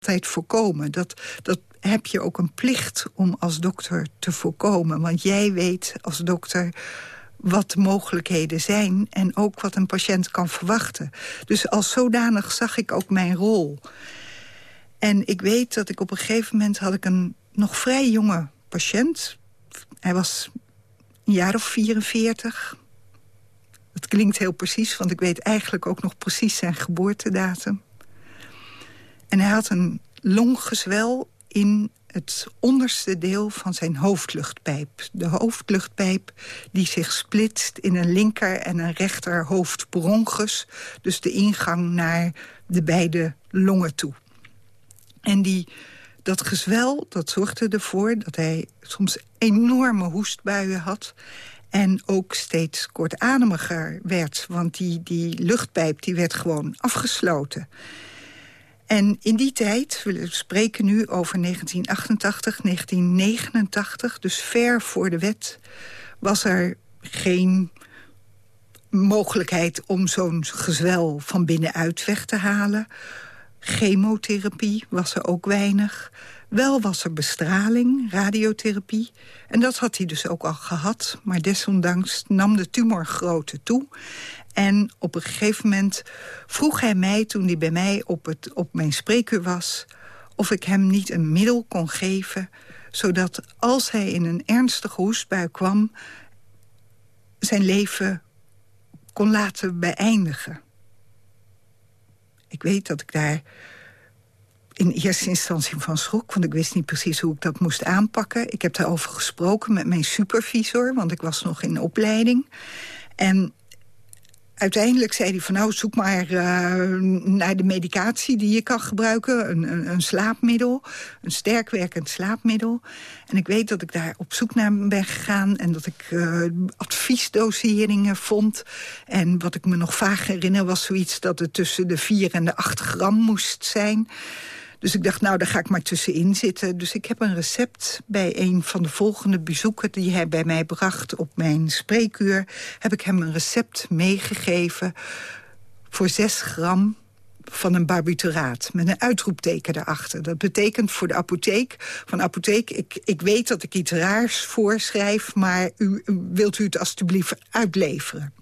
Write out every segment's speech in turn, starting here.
altijd voorkomen. Dat, dat heb je ook een plicht om als dokter te voorkomen. Want jij weet als dokter wat de mogelijkheden zijn... en ook wat een patiënt kan verwachten. Dus als zodanig zag ik ook mijn rol. En ik weet dat ik op een gegeven moment had ik een nog vrij jonge patiënt. Hij was een jaar of 44. Dat klinkt heel precies, want ik weet eigenlijk ook nog precies zijn geboortedatum. En hij had een longgezwel in het onderste deel van zijn hoofdluchtpijp. De hoofdluchtpijp die zich splitst in een linker en een rechter hoofdbronchus. Dus de ingang naar de beide longen toe. En die, dat gezwel dat zorgde ervoor dat hij soms enorme hoestbuien had... En ook steeds kortademiger werd, want die, die luchtpijp die werd gewoon afgesloten. En in die tijd, we spreken nu over 1988, 1989... dus ver voor de wet, was er geen mogelijkheid om zo'n gezwel van binnenuit weg te halen. Chemotherapie was er ook weinig. Wel was er bestraling, radiotherapie. En dat had hij dus ook al gehad. Maar desondanks nam de tumorgrootte toe. En op een gegeven moment vroeg hij mij, toen hij bij mij op, het, op mijn spreekuur was... of ik hem niet een middel kon geven... zodat als hij in een ernstige hoestbui kwam... zijn leven kon laten beëindigen. Ik weet dat ik daar in eerste instantie van schrok, want ik wist niet precies hoe ik dat moest aanpakken. Ik heb daarover gesproken met mijn supervisor, want ik was nog in opleiding. En uiteindelijk zei hij van nou, zoek maar uh, naar de medicatie die je kan gebruiken. Een, een, slaapmiddel, een sterk werkend slaapmiddel. En ik weet dat ik daar op zoek naar ben gegaan... en dat ik uh, adviesdoseringen vond. En wat ik me nog vaag herinner was zoiets dat het tussen de 4 en de 8 gram moest zijn... Dus ik dacht, nou, daar ga ik maar tussenin zitten. Dus ik heb een recept bij een van de volgende bezoeken... die hij bij mij bracht op mijn spreekuur... heb ik hem een recept meegegeven voor 6 gram van een barbituraat met een uitroepteken erachter. Dat betekent voor de apotheek, van apotheek, ik, ik weet dat ik iets raars voorschrijf... maar u, wilt u het alstublieft uitleveren?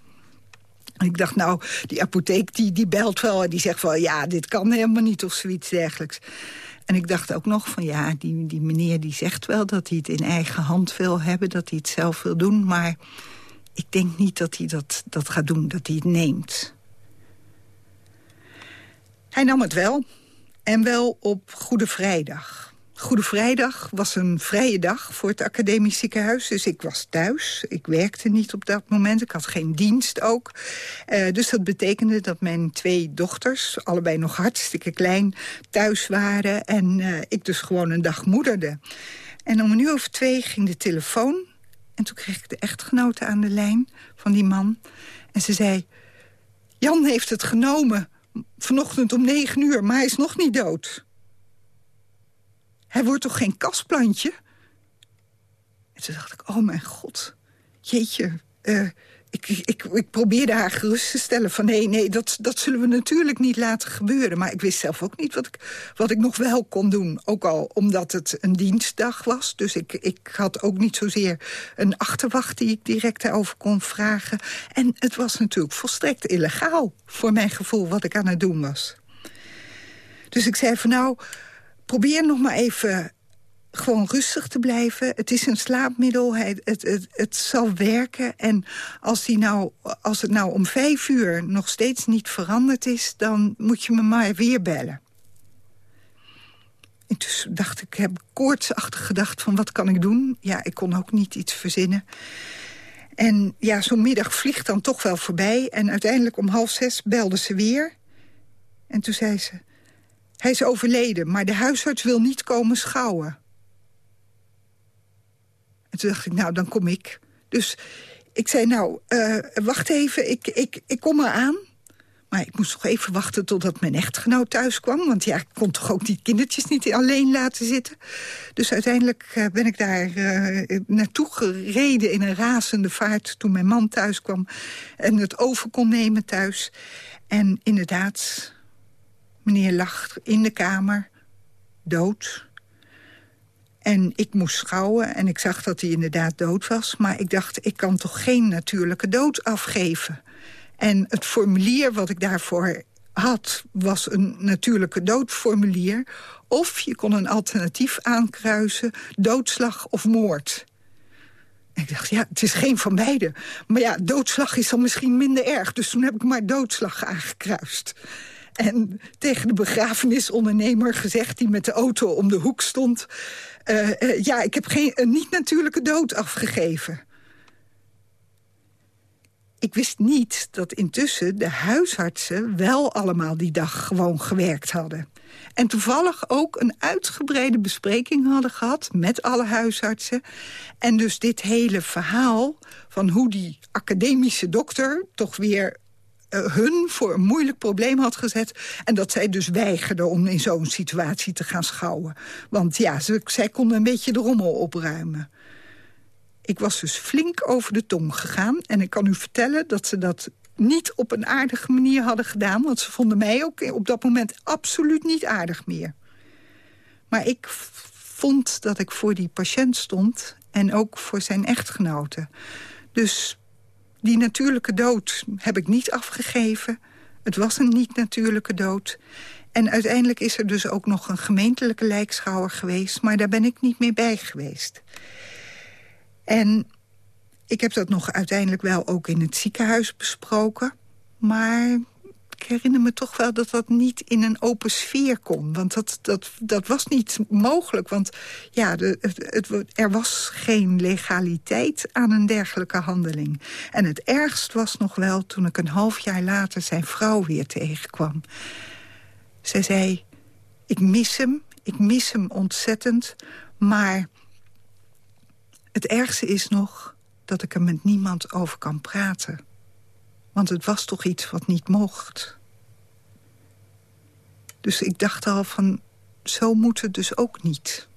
Ik dacht, nou, die apotheek die, die belt wel en die zegt van... ja, dit kan helemaal niet of zoiets dergelijks. En ik dacht ook nog van, ja, die, die meneer die zegt wel... dat hij het in eigen hand wil hebben, dat hij het zelf wil doen... maar ik denk niet dat hij dat, dat gaat doen, dat hij het neemt. Hij nam het wel, en wel op Goede Vrijdag. Goede Vrijdag was een vrije dag voor het academisch ziekenhuis. Dus ik was thuis. Ik werkte niet op dat moment. Ik had geen dienst ook. Uh, dus dat betekende dat mijn twee dochters, allebei nog hartstikke klein, thuis waren. En uh, ik dus gewoon een dag moederde. En om een uur of twee ging de telefoon. En toen kreeg ik de echtgenote aan de lijn van die man. En ze zei, Jan heeft het genomen vanochtend om negen uur, maar hij is nog niet dood. Hij wordt toch geen kastplantje? En toen dacht ik, oh mijn god, jeetje... Uh, ik, ik, ik probeerde haar gerust te stellen van nee, nee, dat, dat zullen we natuurlijk niet laten gebeuren. Maar ik wist zelf ook niet wat ik, wat ik nog wel kon doen. Ook al omdat het een dienstdag was. Dus ik, ik had ook niet zozeer een achterwacht die ik direct daarover kon vragen. En het was natuurlijk volstrekt illegaal voor mijn gevoel wat ik aan het doen was. Dus ik zei van nou, probeer nog maar even gewoon rustig te blijven. Het is een slaapmiddel, het, het, het, zal werken. En als, die nou, als het nou om vijf uur nog steeds niet veranderd is... dan moet je me maar weer bellen. En toen dacht ik, heb koortsachtig gedacht van wat kan ik doen? Ja, ik kon ook niet iets verzinnen. En ja, zo'n middag vliegt dan toch wel voorbij. En uiteindelijk om half zes belde ze weer. En toen zei ze... Hij is overleden, maar de huisarts wil niet komen schouwen. En toen dacht ik, nou, dan kom ik. Dus ik zei, nou, uh, wacht even, ik, ik, ik kom eraan. Maar ik moest nog even wachten totdat mijn echtgenoot thuis kwam. Want ja, ik kon toch ook die kindertjes niet alleen laten zitten. Dus uiteindelijk uh, ben ik daar uh, naartoe gereden in een razende vaart... toen mijn man thuis kwam en het over kon nemen thuis. En inderdaad, Meneer lag in de kamer, dood. En ik moest schouwen en ik zag dat hij inderdaad dood was. Maar ik dacht, ik kan toch geen natuurlijke dood afgeven. En het formulier wat ik daarvoor had, was een natuurlijke doodformulier. Of je kon een alternatief aankruisen, doodslag of moord. ik dacht, ja, het is geen van beide. Maar ja, doodslag is dan misschien minder erg. Dus toen heb ik maar doodslag aangekruist. En tegen de begrafenisondernemer gezegd... die met de auto om de hoek stond... Uh, uh, ja, ik heb geen, een niet-natuurlijke dood afgegeven. Ik wist niet dat intussen de huisartsen wel allemaal die dag gewoon gewerkt hadden. En toevallig ook een uitgebreide bespreking hadden gehad met alle huisartsen. En dus dit hele verhaal van hoe die academische dokter toch weer uh, hun voor een moeilijk probleem had gezet... en dat zij dus weigerde om in zo'n situatie te gaan schouwen. Want ja, ze, zij konden een beetje de rommel opruimen. Ik was dus flink over de tong gegaan. En ik kan u vertellen dat ze dat niet op een aardige manier hadden gedaan. Want ze vonden mij ook op dat moment absoluut niet aardig meer. Maar ik vond dat ik voor die patiënt stond. En ook voor zijn echtgenote. Dus die natuurlijke dood heb ik niet afgegeven. Het was een niet-natuurlijke dood. En uiteindelijk is er dus ook nog een gemeentelijke lijkschouwer geweest... maar daar ben ik niet meer bij geweest. En ik heb dat nog uiteindelijk wel ook in het ziekenhuis besproken. Maar ik herinner me toch wel dat dat niet in een open sfeer kon. Want dat, dat, dat was niet mogelijk. Want ja, de, het, er was geen legaliteit aan een dergelijke handeling. En het ergst was nog wel toen ik een half jaar later zijn vrouw weer tegenkwam. Zij zei, ik mis hem, ik mis hem ontzettend... maar het ergste is nog dat ik er met niemand over kan praten. Want het was toch iets wat niet mocht. Dus ik dacht al van, zo moet het dus ook niet.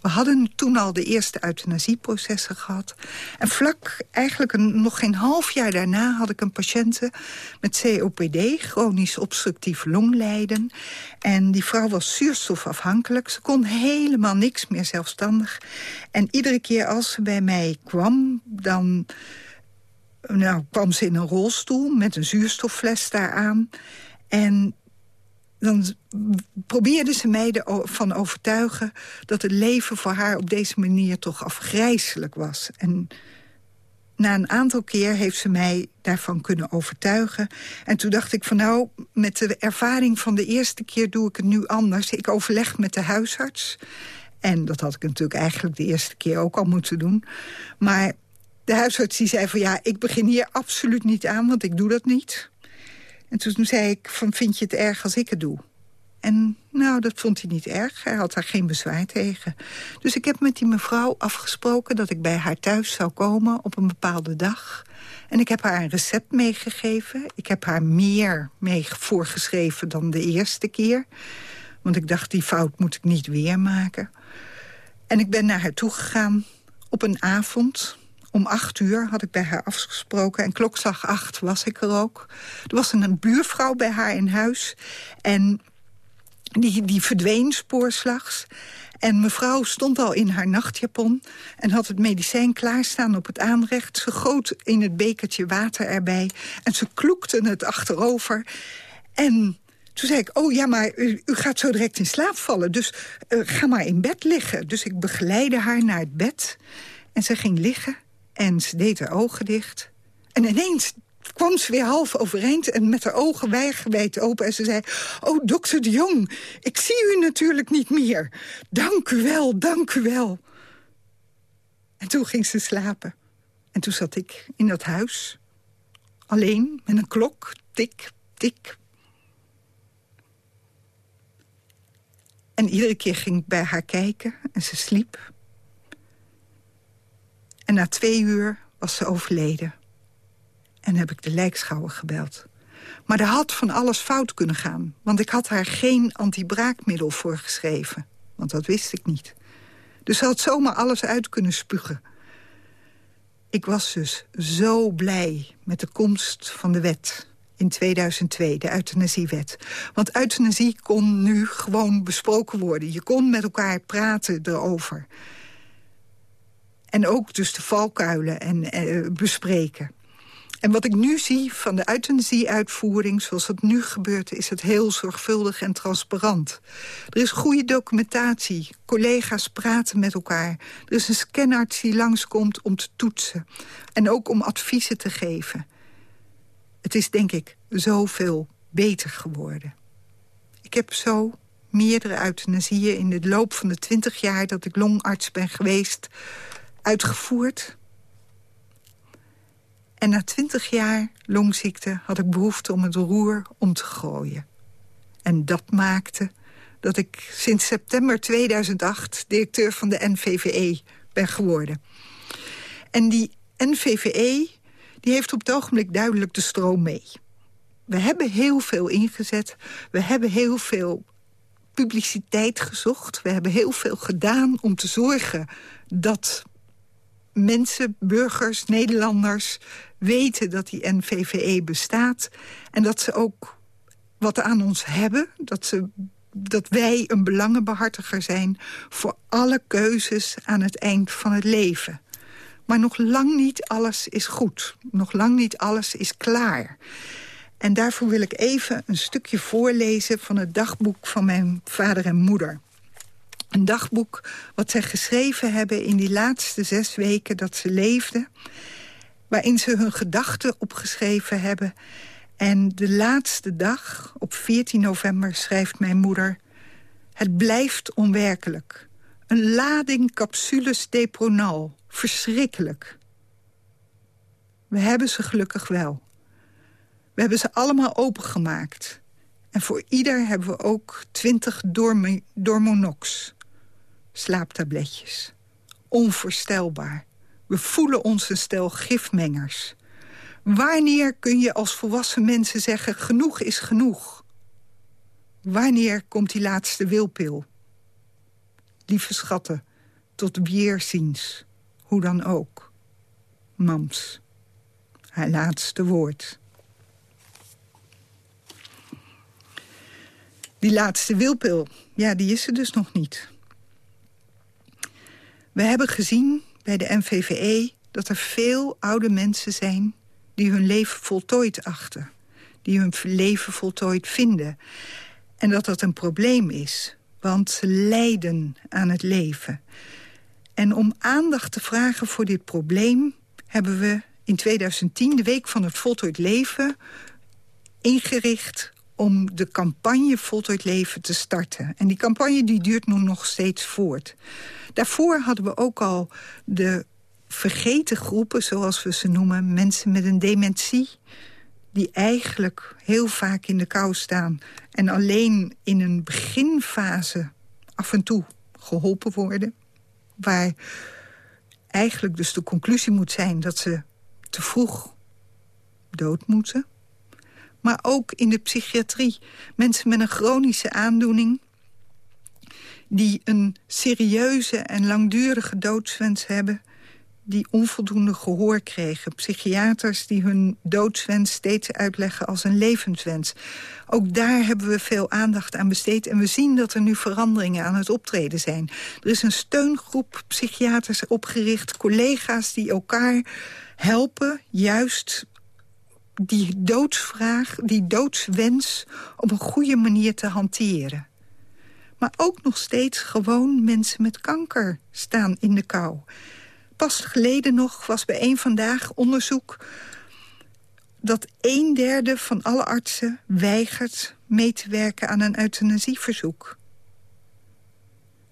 We hadden toen al de eerste euthanasieprocessen gehad. En vlak, eigenlijk een, nog geen half jaar daarna... had ik een patiënte met COPD, chronisch obstructief longlijden. En die vrouw was zuurstofafhankelijk. Ze kon helemaal niks meer zelfstandig. En iedere keer als ze bij mij kwam, dan... Nou, kwam ze in een rolstoel met een zuurstoffles daaraan. En dan probeerde ze mij ervan overtuigen... dat het leven voor haar op deze manier toch afgrijzelijk was. En na een aantal keer heeft ze mij daarvan kunnen overtuigen. En toen dacht ik van nou, met de ervaring van de eerste keer doe ik het nu anders. Ik overleg met de huisarts. En dat had ik natuurlijk eigenlijk de eerste keer ook al moeten doen. Maar de huisarts die zei van ja, ik begin hier absoluut niet aan, want ik doe dat niet. En toen zei ik, van, vind je het erg als ik het doe? En nou, dat vond hij niet erg. Hij had daar geen bezwaar tegen. Dus ik heb met die mevrouw afgesproken dat ik bij haar thuis zou komen op een bepaalde dag. En ik heb haar een recept meegegeven. Ik heb haar meer mee voorgeschreven dan de eerste keer. Want ik dacht, die fout moet ik niet weer maken. En ik ben naar haar toegegaan op een avond om acht uur had ik bij haar afgesproken. En klokslag acht was ik er ook. Er was een buurvrouw bij haar in huis. En die, die verdween spoorslags. En mevrouw stond al in haar nachtjapon en had het medicijn klaarstaan op het aanrecht. Ze goot in het bekertje water erbij en ze kloekte het achterover. En toen zei ik, oh ja, maar u, gaat zo direct in slaap vallen, dus uh, ga maar in bed liggen. Dus ik begeleide haar naar het bed en ze ging liggen. En ze deed haar ogen dicht. En ineens kwam ze weer half overeind en met haar ogen wijd open. En ze zei, oh, dokter de Jong, ik zie u natuurlijk niet meer. Dank u wel, dank u wel. En toen ging ze slapen. En toen zat ik in dat huis. Alleen, met een klok. Tik, tik. En iedere keer ging ik bij haar kijken en ze sliep. En na twee uur was ze overleden. En heb ik de lijkschouwer gebeld. Maar er had van alles fout kunnen gaan. Want ik had haar geen antibraakmiddel voorgeschreven. Want dat wist ik niet. Dus ze had zomaar alles uit kunnen spugen. Ik was dus zo blij met de komst van de wet in in 2002, de euthanasiewet. Want euthanasie kon nu gewoon besproken worden. Je kon met elkaar praten erover. En ook dus de valkuilen en, eh, bespreken. En wat ik nu zie van de euthanasie-uitvoering... zoals het nu gebeurt, is het heel zorgvuldig en transparant. Er is goede documentatie. Collega's praten met elkaar. Er is een scanarts die langskomt om te toetsen. En ook om adviezen te geven. Het is, denk ik, zoveel beter geworden. Ik heb zo meerdere euthanasieën in de loop van de twintig jaar... dat ik longarts ben geweest, uitgevoerd en na twintig jaar longziekte had ik behoefte om het roer om te gooien. En dat maakte dat ik sinds september 2008 directeur van de NVVE ben geworden. En die NVVE die heeft op het ogenblik duidelijk de stroom mee. We hebben heel veel ingezet. We hebben heel veel publiciteit gezocht. We hebben heel veel gedaan om te zorgen dat mensen, burgers, Nederlanders weten dat die NVVE bestaat... en dat ze ook wat aan ons hebben, dat, ze, dat wij een belangenbehartiger zijn... voor alle keuzes aan het eind van het leven. Maar nog lang niet alles is goed. Nog lang niet alles is klaar. En daarvoor wil ik even een stukje voorlezen van het dagboek van mijn vader en moeder. Een dagboek wat zij geschreven hebben in die laatste zes weken dat ze leefden waarin ze hun gedachten opgeschreven hebben. En de laatste dag, op 14 november, schrijft mijn moeder... Het blijft onwerkelijk. Een lading capsules depronal. Verschrikkelijk. We hebben ze gelukkig wel. We hebben ze allemaal opengemaakt. En voor ieder hebben we ook 20 Dormonox. Slaaptabletjes. Onvoorstelbaar. We voelen ons een stel gifmengers. Wanneer kun je als volwassen mensen zeggen... genoeg is genoeg? Wanneer komt die laatste wilpil? Lieve schatten, tot weerziens. Hoe dan ook. Mams. Haar laatste woord. Die laatste wilpil, ja, die is er dus nog niet. We hebben gezien bij de NVVE dat er veel oude mensen zijn... die hun leven voltooid achten. Die hun leven voltooid vinden. En dat dat een probleem is. Want ze lijden aan het leven. En om aandacht te vragen voor dit probleem... hebben we in 2010 de Week van het Voltooid Leven ingericht om de campagne Voltooid Leven te starten. En die campagne die duurt nu nog steeds voort. Daarvoor hadden we ook al de vergeten groepen, zoals we ze noemen... mensen met een dementie, die eigenlijk heel vaak in de kou staan... en alleen in een beginfase af en toe geholpen worden. Waar eigenlijk dus de conclusie moet zijn dat ze te vroeg dood moeten. Maar ook in de psychiatrie. Mensen met een chronische aandoening die een serieuze en langdurige doodswens hebben die onvoldoende gehoor kregen. Psychiaters die hun doodswens steeds uitleggen als een levenswens. Ook daar hebben we veel aandacht aan besteed. En we zien dat er nu veranderingen aan het optreden zijn. Er is een steungroep psychiaters opgericht. Collega's die elkaar helpen juist die doodsvraag, die doodswens... op een goede manier te hanteren. Maar ook nog steeds gewoon mensen met kanker staan in de kou. Pas geleden nog was bij één Vandaag onderzoek... dat een derde van alle artsen weigert mee te werken aan een euthanasieverzoek.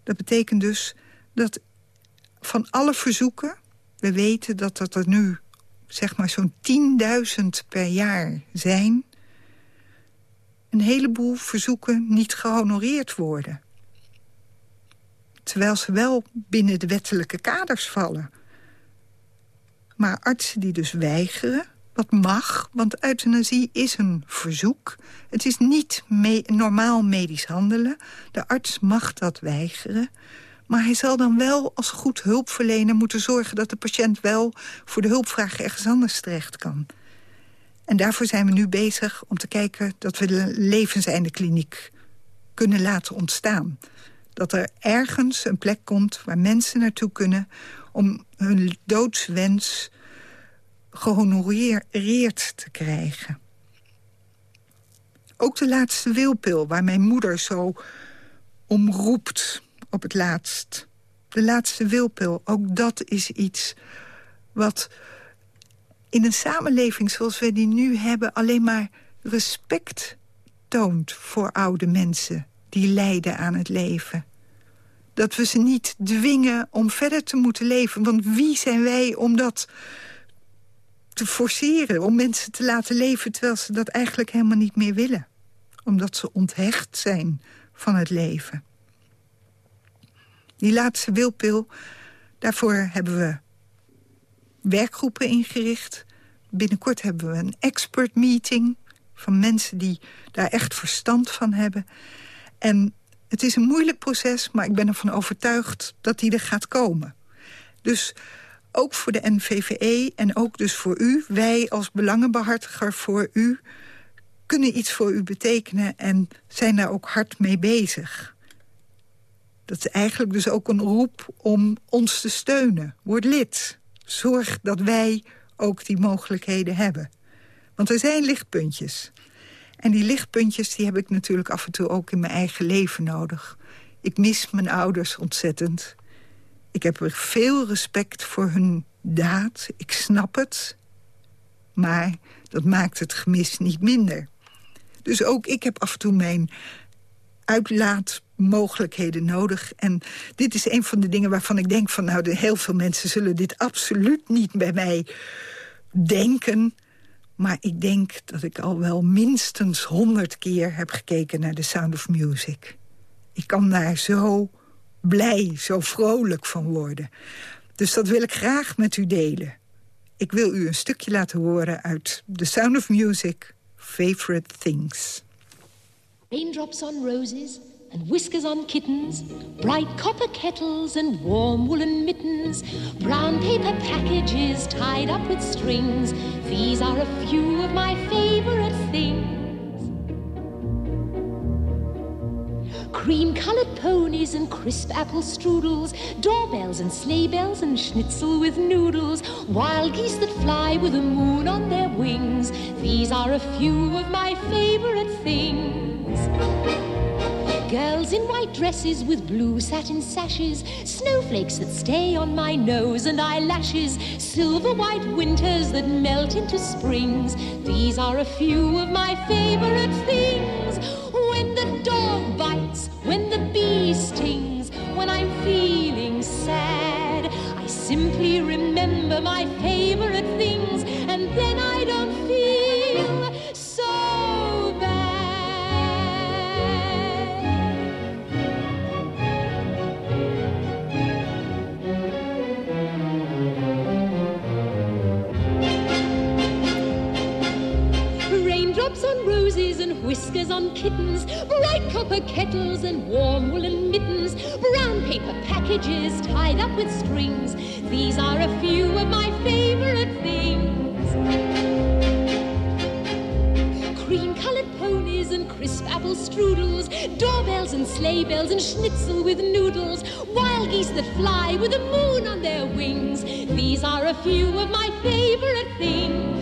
Dat betekent dus dat van alle verzoeken... we weten dat dat er nu zeg maar zo'n 10.000 per jaar zijn... een heleboel verzoeken niet gehonoreerd worden. Terwijl ze wel binnen de wettelijke kaders vallen. Maar artsen die dus weigeren, wat mag, want euthanasie is een verzoek. Het is niet normaal medisch handelen. De arts mag dat weigeren. Maar hij zal dan wel als goed hulpverlener moeten zorgen... dat de patiënt wel voor de hulpvraag ergens anders terecht kan. En daarvoor zijn we nu bezig om te kijken dat we de levenseindekliniek kunnen laten ontstaan. Dat er ergens een plek komt waar mensen naartoe kunnen... om hun doodswens gehonoreerd te krijgen. Ook de laatste wilpil, waar mijn moeder zo om roept op het laatst. De laatste wilpil, ook dat is iets wat in een samenleving zoals we die nu hebben... alleen maar respect toont voor oude mensen die lijden aan het leven. Dat we ze niet dwingen om verder te moeten leven. Want wie zijn wij om dat te forceren? Om mensen te laten leven terwijl ze dat eigenlijk helemaal niet meer willen. Omdat ze onthecht zijn van het leven. Die laatste wilpil, daarvoor hebben we werkgroepen ingericht. Binnenkort hebben we een expert meeting van mensen die daar echt verstand van hebben. En het is een moeilijk proces, maar ik ben ervan overtuigd dat die er gaat komen. Dus ook voor de NVVE en ook dus voor u, wij als belangenbehartiger voor u... kunnen iets voor u betekenen en zijn daar ook hard mee bezig. Dat is eigenlijk dus ook een roep om ons te steunen. Word lid. Zorg dat wij ook die mogelijkheden hebben. Want er zijn lichtpuntjes. En die lichtpuntjes die heb ik natuurlijk af en toe ook in mijn eigen leven nodig. Ik mis mijn ouders ontzettend. Ik heb er veel respect voor hun daad. Ik snap het. Maar dat maakt het gemis niet minder. Dus ook ik heb af en toe mijn uitlaatmogelijkheden nodig. En dit is een van de dingen waarvan ik denk van... nou, heel veel mensen zullen dit absoluut niet bij mij denken. Maar ik denk dat ik al wel minstens honderd keer heb gekeken naar The Sound of Music. Ik kan daar zo blij, zo vrolijk van worden. Dus dat wil ik graag met u delen. Ik wil u een stukje laten horen uit The Sound of Music, Favorite Things. Raindrops on roses and whiskers on kittens, bright copper kettles and warm woolen mittens, brown paper packages tied up with strings. These are a few of my favorite things. Cream colored ponies and crisp apple strudels, doorbells and sleigh bells and schnitzel with noodles, wild geese that fly with the moon on their wings. These are a few of my favorite things. Girls in white dresses with blue satin sashes, snowflakes that stay on my nose and eyelashes, silver white winters that melt into springs. These are a few of my favorite things. Bee stings, when I'm feeling sad, I simply remember my favorite things and then I don't feel Raindrops on roses and whiskers on kittens, bright copper kettles and warm woolen mittens, brown paper packages tied up with strings. These are a few of my favorite things. Cream colored ponies and crisp apple strudels, doorbells and sleigh bells and schnitzel with noodles, wild geese that fly with the moon on their wings. These are a few of my favorite things.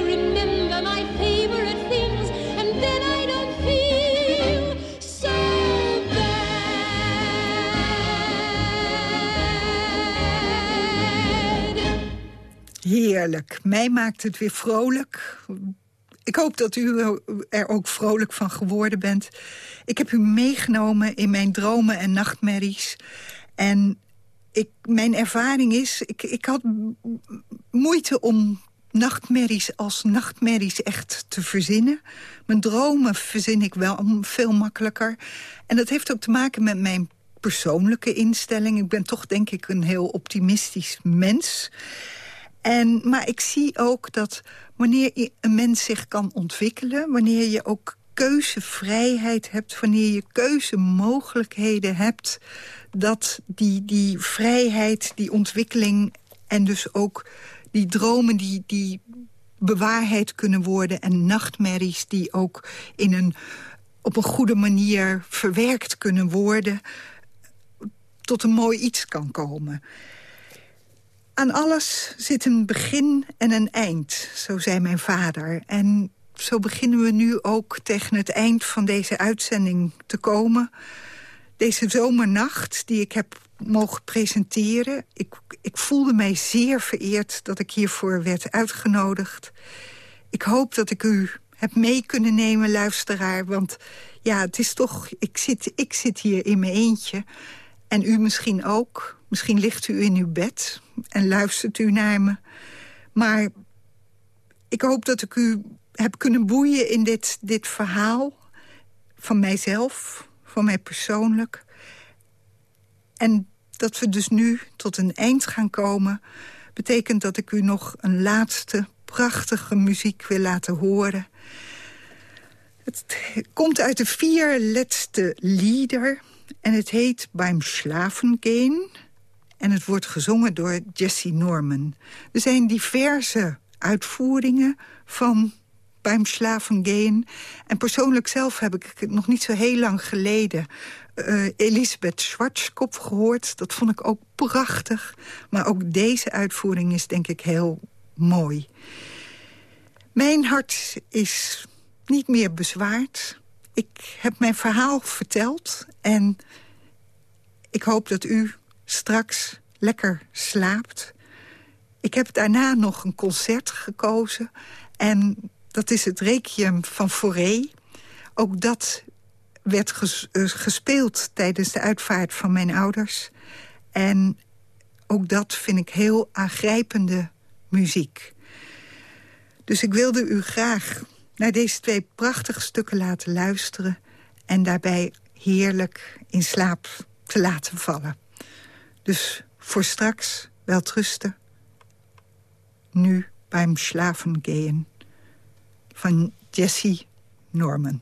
Mij maakt het weer vrolijk. Ik hoop dat u er ook vrolijk van geworden bent. Ik heb u meegenomen in mijn dromen en nachtmerries. En ik, mijn ervaring is... Ik, ik had moeite om nachtmerries als nachtmerries echt te verzinnen. Mijn dromen verzin ik wel veel makkelijker. En dat heeft ook te maken met mijn persoonlijke instelling. Ik ben toch denk ik een heel optimistisch mens. En, maar ik zie ook dat wanneer een mens zich kan ontwikkelen... wanneer je ook keuzevrijheid hebt, wanneer je keuzemogelijkheden hebt... dat die, die vrijheid, die ontwikkeling en dus ook die dromen die, die bewaarheid kunnen worden... en nachtmerries die ook in een, op een goede manier verwerkt kunnen worden... tot een mooi iets kan komen. Aan alles zit een begin en een eind, zo zei mijn vader. En zo beginnen we nu ook tegen het eind van deze uitzending te komen. Deze zomernacht die ik heb mogen presenteren. Ik, ik voelde mij zeer vereerd dat ik hiervoor werd uitgenodigd. Ik hoop dat ik u heb mee kunnen nemen, luisteraar. Want ja, het is toch... Ik zit, ik zit hier in mijn eentje. En u misschien ook. Misschien ligt u in uw bed en luistert u naar me. Maar ik hoop dat ik u heb kunnen boeien in dit, dit verhaal van mijzelf, van mij persoonlijk. En dat we dus nu tot een eind gaan komen... betekent dat ik u nog een laatste prachtige muziek wil laten horen. Het komt uit de vierletste lieder en het heet Beim Schlafen gehen... En het wordt gezongen door Jesse Norman. Er zijn diverse uitvoeringen van Beim Slaven Gehen. En persoonlijk zelf heb ik nog niet zo heel lang geleden... Uh, Elisabeth Schwarzkopf gehoord. Dat vond ik ook prachtig. Maar ook deze uitvoering is denk ik heel mooi. Mijn hart is niet meer bezwaard. Ik heb mijn verhaal verteld. En ik hoop dat u straks lekker slaapt. Ik heb daarna nog een concert gekozen. En dat is het Requiem van Fauré. Ook dat werd eh, gespeeld tijdens de uitvaart van mijn ouders. En ook dat vind ik heel aangrijpende muziek. Dus ik wilde u graag naar deze twee prachtige stukken laten luisteren... en daarbij heerlijk in slaap te laten vallen. Dus voor straks, weltrusten. Nu beim Schlafen gehen van Jesse Norman.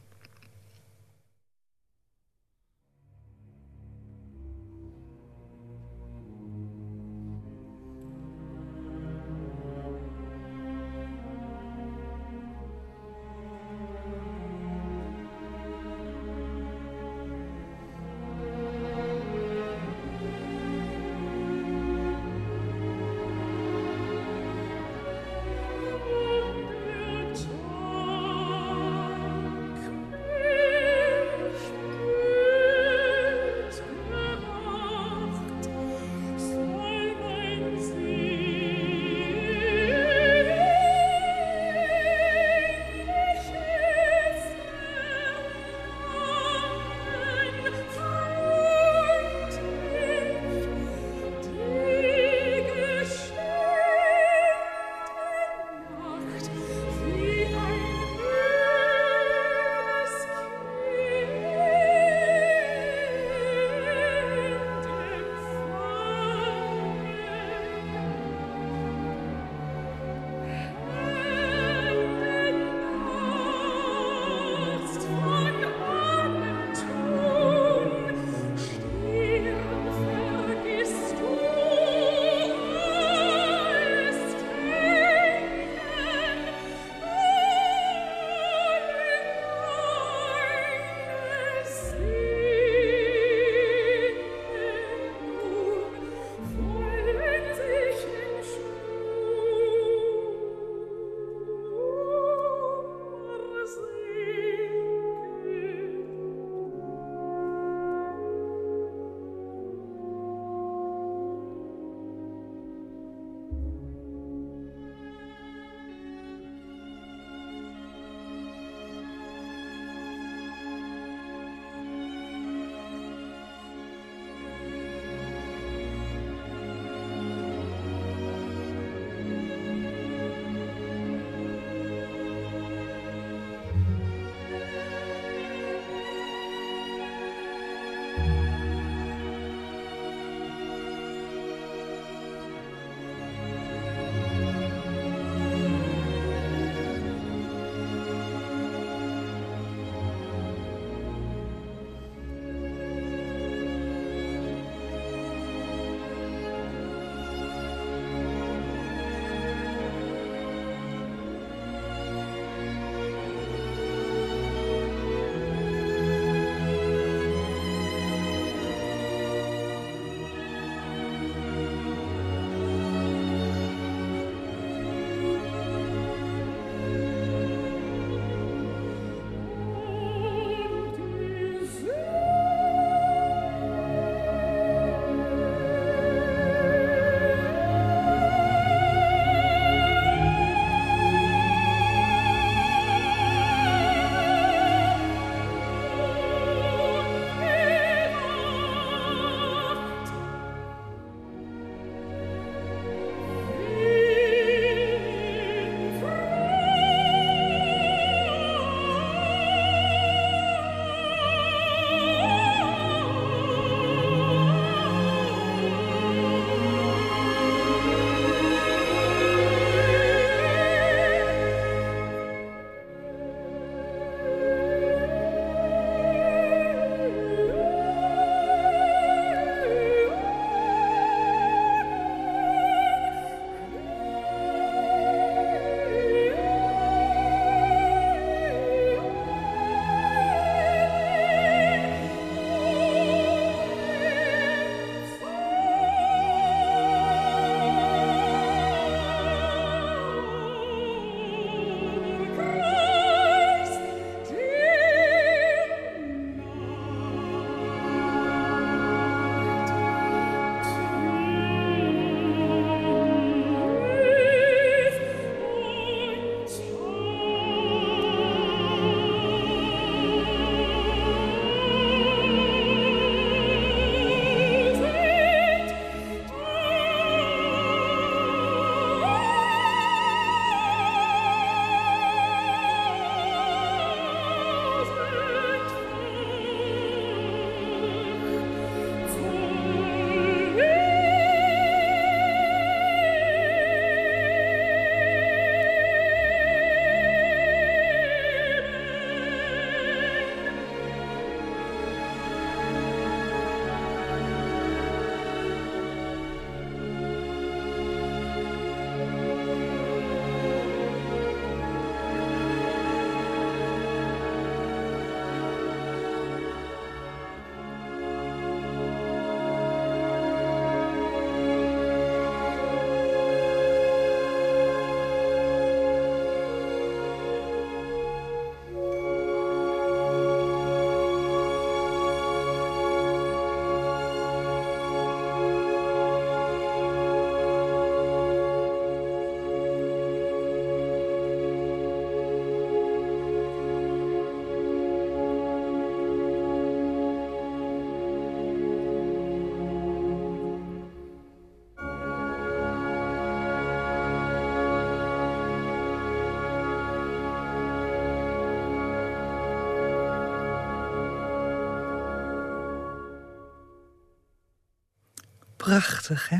Prachtig, hè?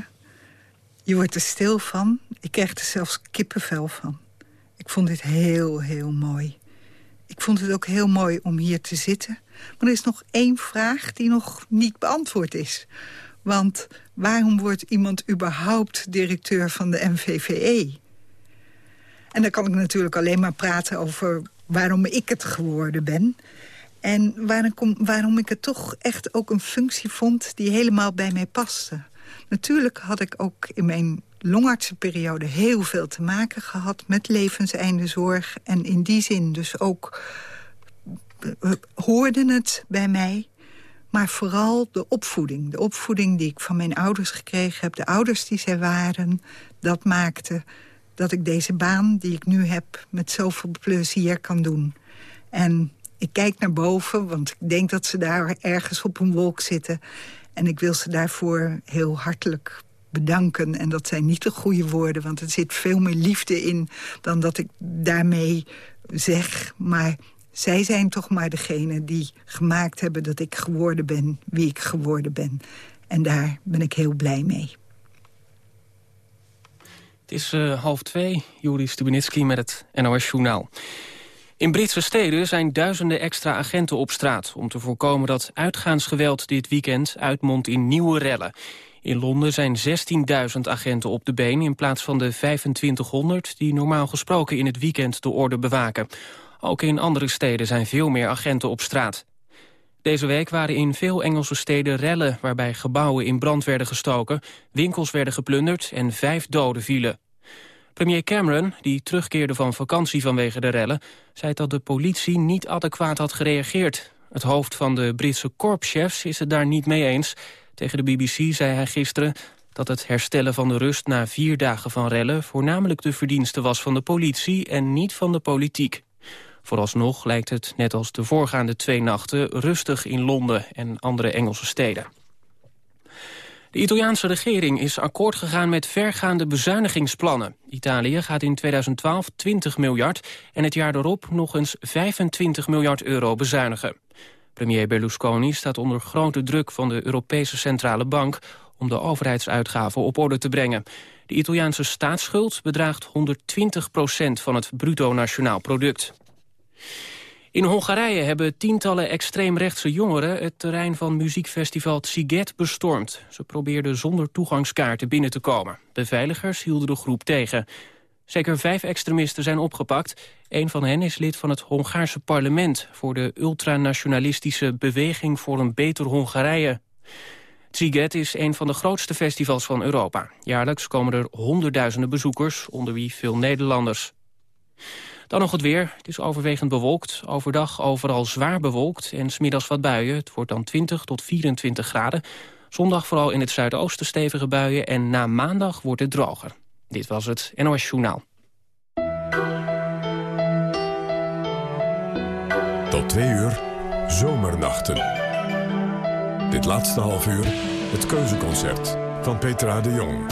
Je wordt er stil van. Ik krijg er zelfs kippenvel van. Ik vond dit heel, heel mooi. Ik vond het ook heel mooi om hier te zitten. Maar er is nog één vraag die nog niet beantwoord is. Want waarom wordt iemand überhaupt directeur van de MVVE? En dan kan ik natuurlijk alleen maar praten over waarom ik het geworden ben. En waarom, waarom ik het toch echt ook een functie vond die helemaal bij mij paste. Natuurlijk had ik ook in mijn longartsenperiode heel veel te maken gehad... met levenseindezorg. En in die zin dus ook uh, hoorde het bij mij. Maar vooral de opvoeding. De opvoeding die ik van mijn ouders gekregen heb. De ouders die zij waren. Dat maakte dat ik deze baan die ik nu heb... met zoveel plezier kan doen. En ik kijk naar boven, want ik denk dat ze daar ergens op een wolk zitten. En ik wil ze daarvoor heel hartelijk bedanken. En dat zijn niet de goede woorden, want er zit veel meer liefde in... dan dat ik daarmee zeg. Maar zij zijn toch maar degene die gemaakt hebben dat ik geworden ben wie ik geworden ben. En daar ben ik heel blij mee. Het is uh, half twee, Juri Stubenitski met het NOS Journaal. In Britse steden zijn duizenden extra agenten op straat... om te voorkomen dat uitgaansgeweld dit weekend uitmondt in nieuwe rellen. In Londen zijn 16.000 agenten op de been... in plaats van de 2500 die normaal gesproken in het weekend de orde bewaken. Ook in andere steden zijn veel meer agenten op straat. Deze week waren in veel Engelse steden rellen... waarbij gebouwen in brand werden gestoken, winkels werden geplunderd... en vijf doden vielen. Premier Cameron, die terugkeerde van vakantie vanwege de rellen... zei dat de politie niet adequaat had gereageerd. Het hoofd van de Britse korpschefs is het daar niet mee eens. Tegen de BBC zei hij gisteren dat het herstellen van de rust na vier dagen van rellen... voornamelijk de verdienste was van de politie en niet van de politiek. Vooralsnog lijkt het, net als de voorgaande twee nachten... rustig in Londen en andere Engelse steden. De Italiaanse regering is akkoord gegaan met vergaande bezuinigingsplannen. Italië gaat in 2012 20 miljard en het jaar erop nog eens 25 miljard euro bezuinigen. Premier Berlusconi staat onder grote druk van de Europese Centrale Bank om de overheidsuitgaven op orde te brengen. De Italiaanse staatsschuld bedraagt 120 procent van het bruto nationaal product. In Hongarije hebben tientallen extreemrechtse jongeren... het terrein van muziekfestival Tsiget bestormd. Ze probeerden zonder toegangskaarten binnen te komen. Beveiligers hielden de groep tegen. Zeker vijf extremisten zijn opgepakt. Een van hen is lid van het Hongaarse parlement... voor de ultranationalistische Beweging voor een Beter Hongarije. Tsiget is een van de grootste festivals van Europa. Jaarlijks komen er honderdduizenden bezoekers, onder wie veel Nederlanders. Dan nog het weer. Het is overwegend bewolkt. Overdag overal zwaar bewolkt en smiddags wat buien. Het wordt dan 20 tot 24 graden. Zondag vooral in het zuidoosten stevige buien en na maandag wordt het droger. Dit was het NOS Journaal. Tot twee uur, zomernachten. Dit laatste half uur, het keuzeconcert van Petra de Jong.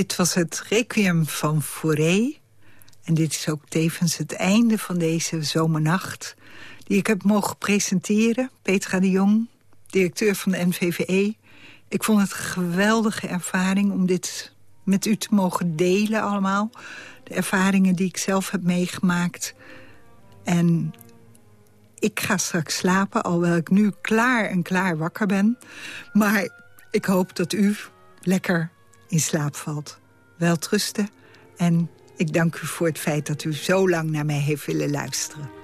Dit was het requiem van Fauré. En dit is ook tevens het einde van deze zomernacht... die ik heb mogen presenteren. Petra de Jong, directeur van de NVVE. Ik vond het een geweldige ervaring om dit met u te mogen delen allemaal. De ervaringen die ik zelf heb meegemaakt. En ik ga straks slapen, alhoewel ik nu klaar en klaar wakker ben. Maar ik hoop dat u lekker in slaap valt. Welterusten en ik dank u voor het feit dat u zo lang naar mij heeft willen luisteren.